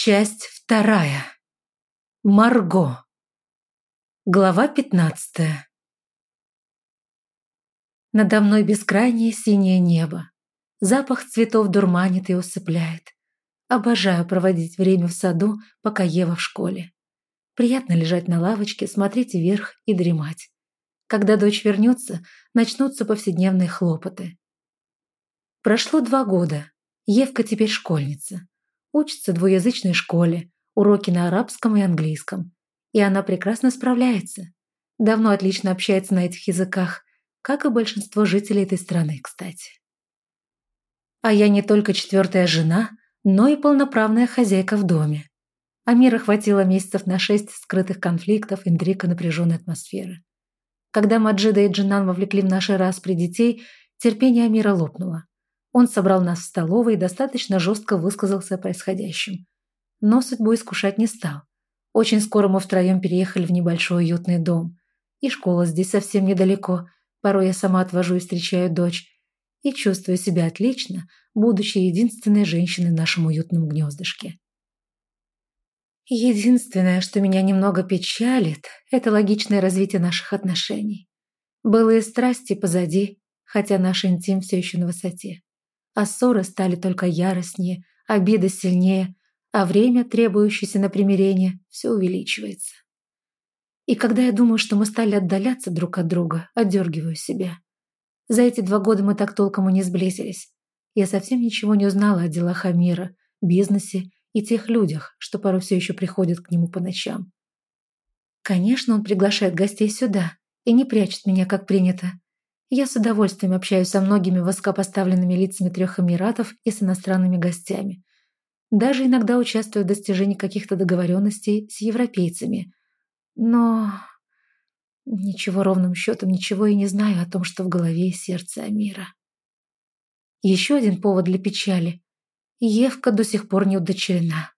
Часть вторая. Марго. Глава пятнадцатая. Надо мной бескрайнее синее небо. Запах цветов дурманит и усыпляет. Обожаю проводить время в саду, пока Ева в школе. Приятно лежать на лавочке, смотреть вверх и дремать. Когда дочь вернется, начнутся повседневные хлопоты. Прошло два года. Евка теперь школьница учится в двуязычной школе, уроки на арабском и английском. И она прекрасно справляется. Давно отлично общается на этих языках, как и большинство жителей этой страны, кстати. А я не только четвертая жена, но и полноправная хозяйка в доме. Амира хватило месяцев на шесть скрытых конфликтов, интриг и напряженной атмосферы. Когда Маджида и Джинан вовлекли в наши распри детей, терпение Амира лопнуло. Он собрал нас в столовой и достаточно жестко высказался о происходящем. Но судьбу искушать не стал. Очень скоро мы втроем переехали в небольшой уютный дом. И школа здесь совсем недалеко. Порой я сама отвожу и встречаю дочь. И чувствую себя отлично, будучи единственной женщиной в нашем уютном гнездышке. Единственное, что меня немного печалит, это логичное развитие наших отношений. Былые страсти позади, хотя наш интим все еще на высоте а ссоры стали только яростнее, обида сильнее, а время, требующееся на примирение, все увеличивается. И когда я думаю, что мы стали отдаляться друг от друга, отдергиваю себя. За эти два года мы так толком и не сблизились. Я совсем ничего не узнала о делах Амира, бизнесе и тех людях, что порой все еще приходят к нему по ночам. Конечно, он приглашает гостей сюда и не прячет меня, как принято, я с удовольствием общаюсь со многими высокопоставленными лицами трех Эмиратов и с иностранными гостями. Даже иногда участвую в достижении каких-то договоренностей с европейцами. Но ничего ровным счетом ничего и не знаю о том, что в голове и сердце Амира. Еще один повод для печали. Евка до сих пор не удочерена.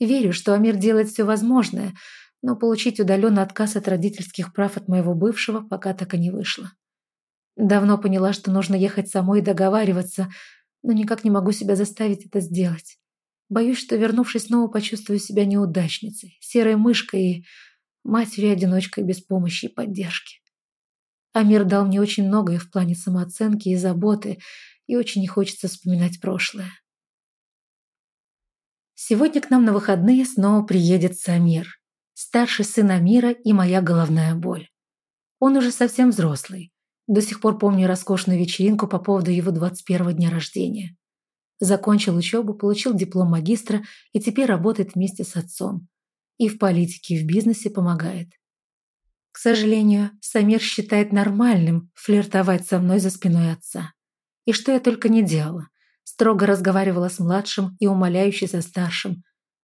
Верю, что Амир делает все возможное, но получить удаленный отказ от родительских прав от моего бывшего пока так и не вышло. Давно поняла, что нужно ехать самой и договариваться, но никак не могу себя заставить это сделать. Боюсь, что, вернувшись, снова почувствую себя неудачницей, серой мышкой и матерью-одиночкой без помощи и поддержки. Амир дал мне очень многое в плане самооценки и заботы, и очень не хочется вспоминать прошлое. Сегодня к нам на выходные снова приедет Самир, старший сын Амира и моя головная боль. Он уже совсем взрослый, до сих пор помню роскошную вечеринку по поводу его 21-го дня рождения. Закончил учебу, получил диплом магистра и теперь работает вместе с отцом. И в политике, и в бизнесе помогает. К сожалению, Самир считает нормальным флиртовать со мной за спиной отца. И что я только не делала. Строго разговаривала с младшим и умоляюще со старшим.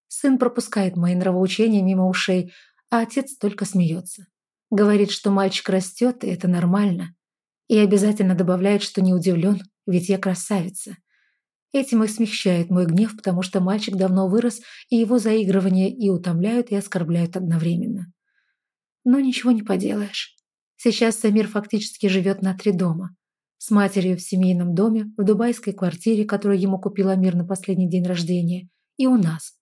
Сын пропускает мои нравоучения мимо ушей, а отец только смеется. Говорит, что мальчик растет, и это нормально. И обязательно добавляет, что не удивлен, ведь я красавица. Этим и смягчает мой гнев, потому что мальчик давно вырос, и его заигрывания и утомляют, и оскорбляют одновременно. Но ничего не поделаешь. Сейчас Самир фактически живет на три дома. С матерью в семейном доме, в дубайской квартире, которую ему купил Амир на последний день рождения, и у нас.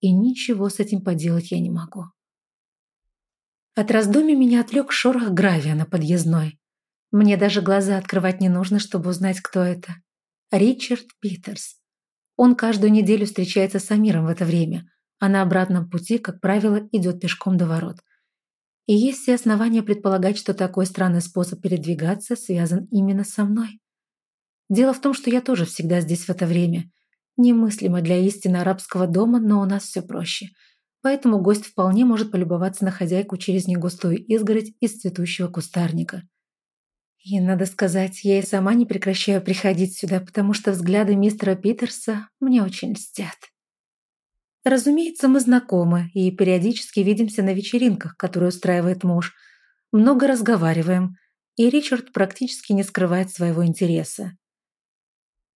И ничего с этим поделать я не могу. От раздумий меня отвлек шорох гравия на подъездной. Мне даже глаза открывать не нужно, чтобы узнать, кто это. Ричард Питерс. Он каждую неделю встречается с Амиром в это время, а на обратном пути, как правило, идет пешком до ворот. И есть все основания предполагать, что такой странный способ передвигаться связан именно со мной. Дело в том, что я тоже всегда здесь в это время. Немыслимо для истины арабского дома, но у нас все проще. Поэтому гость вполне может полюбоваться на хозяйку через негустую изгородь из цветущего кустарника – и, надо сказать, я и сама не прекращаю приходить сюда, потому что взгляды мистера Питерса мне очень льстят. Разумеется, мы знакомы и периодически видимся на вечеринках, которые устраивает муж. Много разговариваем, и Ричард практически не скрывает своего интереса.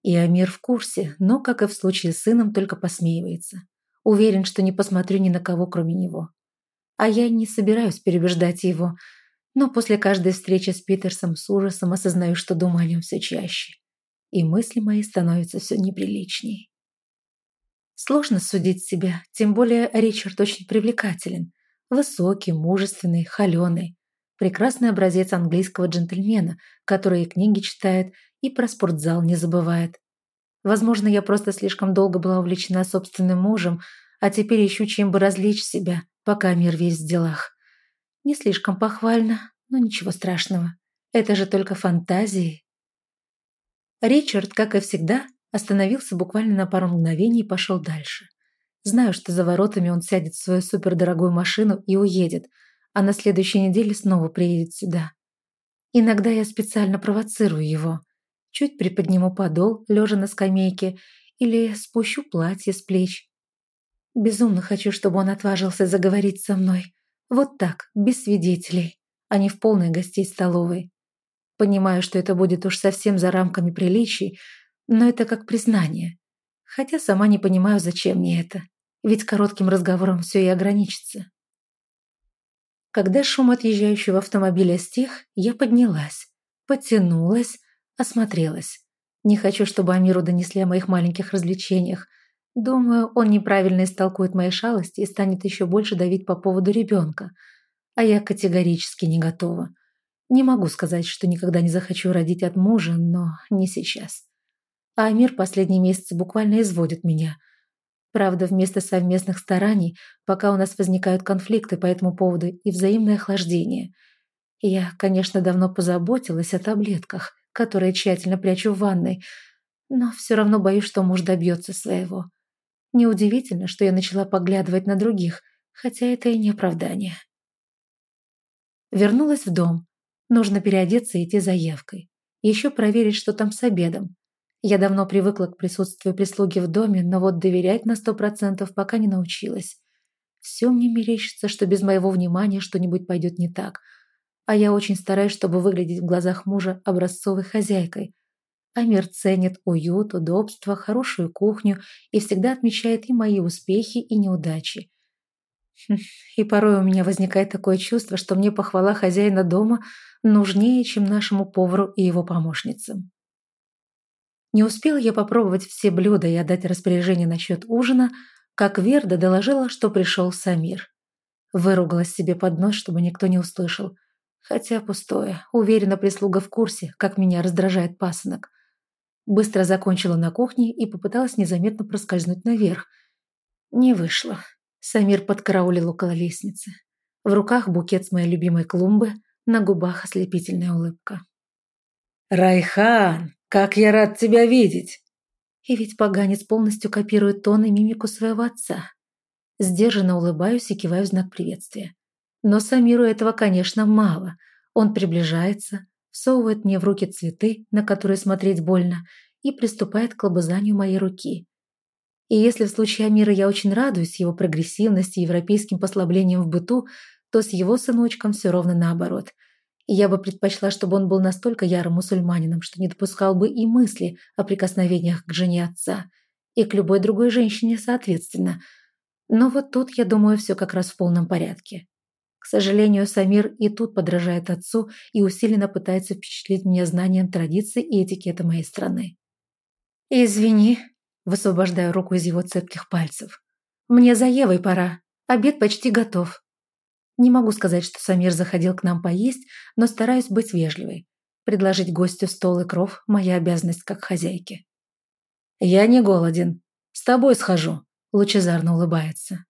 И Амир в курсе, но, как и в случае с сыном, только посмеивается. Уверен, что не посмотрю ни на кого, кроме него. А я не собираюсь переубеждать его – но после каждой встречи с Питерсом с ужасом осознаю, что думаю о нем все чаще. И мысли мои становятся все неприличней. Сложно судить себя, тем более Ричард очень привлекателен. Высокий, мужественный, холеный. Прекрасный образец английского джентльмена, который и книги читает, и про спортзал не забывает. Возможно, я просто слишком долго была увлечена собственным мужем, а теперь ищу, чем бы развлечь себя, пока мир весь в делах. Не слишком похвально, но ничего страшного. Это же только фантазии. Ричард, как и всегда, остановился буквально на пару мгновений и пошел дальше. Знаю, что за воротами он сядет в свою супердорогую машину и уедет, а на следующей неделе снова приедет сюда. Иногда я специально провоцирую его. Чуть приподниму подол, лежа на скамейке, или спущу платье с плеч. Безумно хочу, чтобы он отважился заговорить со мной. Вот так, без свидетелей, а не в полной гостей столовой. Понимаю, что это будет уж совсем за рамками приличий, но это как признание. Хотя сама не понимаю, зачем мне это. Ведь коротким разговором все и ограничится. Когда шум отъезжающего автомобиля стих, я поднялась, потянулась, осмотрелась. Не хочу, чтобы Амиру донесли о моих маленьких развлечениях. Думаю, он неправильно истолкует мои шалости и станет еще больше давить по поводу ребенка. А я категорически не готова. Не могу сказать, что никогда не захочу родить от мужа, но не сейчас а Амир последние месяцы буквально изводит меня. Правда, вместо совместных стараний, пока у нас возникают конфликты по этому поводу и взаимное охлаждение. Я, конечно, давно позаботилась о таблетках, которые тщательно прячу в ванной, но все равно боюсь, что муж добьется своего. Неудивительно, что я начала поглядывать на других, хотя это и не оправдание. Вернулась в дом. Нужно переодеться и идти за Евкой. Еще проверить, что там с обедом. Я давно привыкла к присутствию прислуги в доме, но вот доверять на сто процентов пока не научилась. Все мне мерещится, что без моего внимания что-нибудь пойдет не так. А я очень стараюсь, чтобы выглядеть в глазах мужа образцовой хозяйкой. Амир ценит уют, удобство, хорошую кухню и всегда отмечает и мои успехи, и неудачи. Хм, и порой у меня возникает такое чувство, что мне похвала хозяина дома нужнее, чем нашему повару и его помощницам. Не успела я попробовать все блюда и отдать распоряжение насчет ужина, как Верда доложила, что пришел Самир. Выругалась себе под нос, чтобы никто не услышал. Хотя пустое. Уверена, прислуга в курсе, как меня раздражает пасынок. Быстро закончила на кухне и попыталась незаметно проскользнуть наверх. Не вышло. Самир подкараулил около лестницы. В руках букет с моей любимой клумбы, на губах ослепительная улыбка. «Райхан, как я рад тебя видеть!» И ведь поганец полностью копирует тон и мимику своего отца. Сдержанно улыбаюсь и киваю в знак приветствия. Но Самиру этого, конечно, мало. Он приближается, всовывает мне в руки цветы, на которые смотреть больно, и приступает к лобызанию моей руки. И если в случае Амира я очень радуюсь его прогрессивности и европейским послаблением в быту, то с его сыночком все ровно наоборот – и я бы предпочла, чтобы он был настолько ярым мусульманином, что не допускал бы и мысли о прикосновениях к жене отца. И к любой другой женщине соответственно. Но вот тут, я думаю, все как раз в полном порядке. К сожалению, Самир и тут подражает отцу и усиленно пытается впечатлить меня знанием традиций и этикета моей страны. «Извини», – высвобождаю руку из его цепких пальцев. «Мне за Евой пора. Обед почти готов». Не могу сказать, что Самир заходил к нам поесть, но стараюсь быть вежливой. Предложить гостю стол и кров – моя обязанность как хозяйки. «Я не голоден. С тобой схожу», – лучезарно улыбается.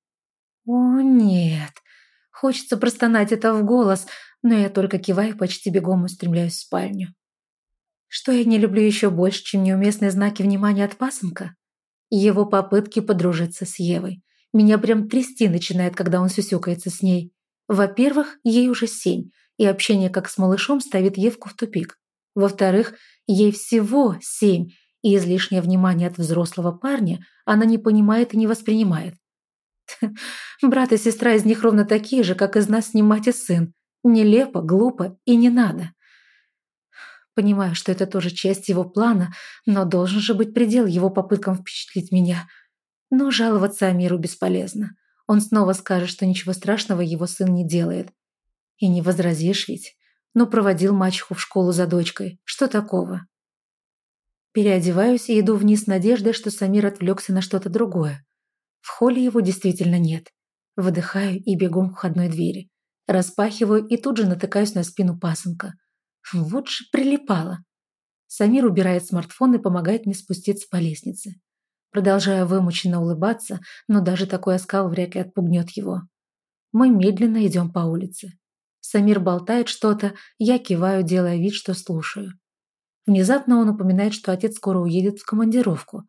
«О, нет. Хочется простонать это в голос, но я только киваю, почти бегом устремляюсь в спальню. Что я не люблю еще больше, чем неуместные знаки внимания от пасынка? Его попытки подружиться с Евой. Меня прям трясти начинает, когда он сюсюкается с ней. Во-первых, ей уже семь, и общение как с малышом ставит Евку в тупик. Во-вторых, ей всего семь, и излишнее внимание от взрослого парня она не понимает и не воспринимает. Брат и сестра из них ровно такие же, как из нас с ним мать и сын. Нелепо, глупо и не надо. Понимаю, что это тоже часть его плана, но должен же быть предел его попыткам впечатлить меня. Но жаловаться Амиру бесполезно. Он снова скажет, что ничего страшного его сын не делает. И не возразишь ведь. Ну, проводил мачеху в школу за дочкой. Что такого? Переодеваюсь и иду вниз с надеждой, что Самир отвлекся на что-то другое. В холле его действительно нет. Выдыхаю и бегом к входной двери. Распахиваю и тут же натыкаюсь на спину пасынка. Вот же прилипала. Самир убирает смартфон и помогает мне спуститься по лестнице. Продолжаю вымученно улыбаться, но даже такой оскал вряд ли отпугнет его. Мы медленно идем по улице. Самир болтает что-то, я киваю, делая вид, что слушаю. Внезапно он упоминает, что отец скоро уедет в командировку.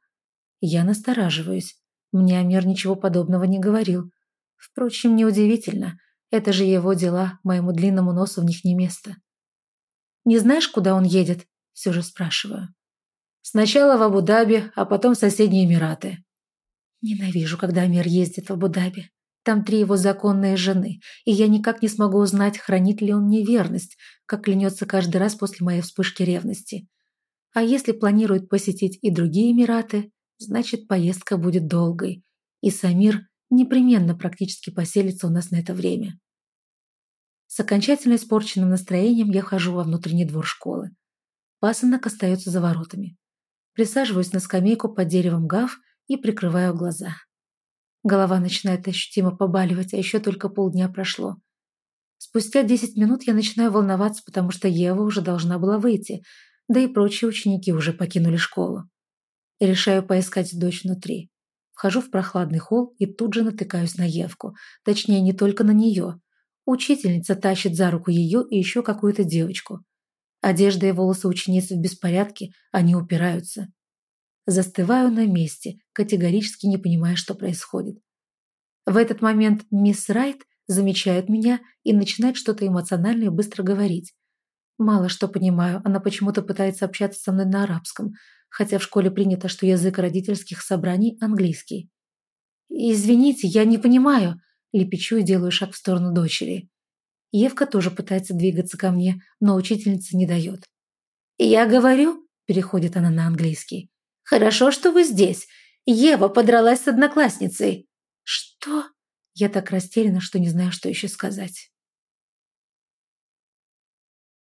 Я настораживаюсь. Мне Амир ничего подобного не говорил. Впрочем, неудивительно. Это же его дела, моему длинному носу в них не место. «Не знаешь, куда он едет?» – все же спрашиваю. «Сначала в Абу-Даби, а потом в соседние Эмираты». Ненавижу, когда Амир ездит в Абу-Даби. Там три его законные жены, и я никак не смогу узнать, хранит ли он мне верность, как клянется каждый раз после моей вспышки ревности. А если планирует посетить и другие Эмираты, значит, поездка будет долгой, и Самир непременно практически поселится у нас на это время. С окончательно испорченным настроением я хожу во внутренний двор школы. Пасынок остается за воротами. Присаживаюсь на скамейку под деревом гав и прикрываю глаза. Голова начинает ощутимо побаливать, а еще только полдня прошло. Спустя 10 минут я начинаю волноваться, потому что Ева уже должна была выйти, да и прочие ученики уже покинули школу. И решаю поискать дочь внутри. Вхожу в прохладный холл и тут же натыкаюсь на Евку. Точнее, не только на нее. Учительница тащит за руку ее и еще какую-то девочку. Одежда и волосы ученицы в беспорядке, они упираются. Застываю на месте, категорически не понимая, что происходит. В этот момент мисс Райт замечает меня и начинает что-то эмоционально и быстро говорить. Мало что понимаю, она почему-то пытается общаться со мной на арабском, хотя в школе принято, что язык родительских собраний – английский. «Извините, я не понимаю», Лепечу и делаю шаг в сторону дочери. Евка тоже пытается двигаться ко мне, но учительница не дает. «Я говорю», – переходит она на английский, – «хорошо, что вы здесь. Ева подралась с одноклассницей». «Что?» Я так растеряна, что не знаю, что еще сказать.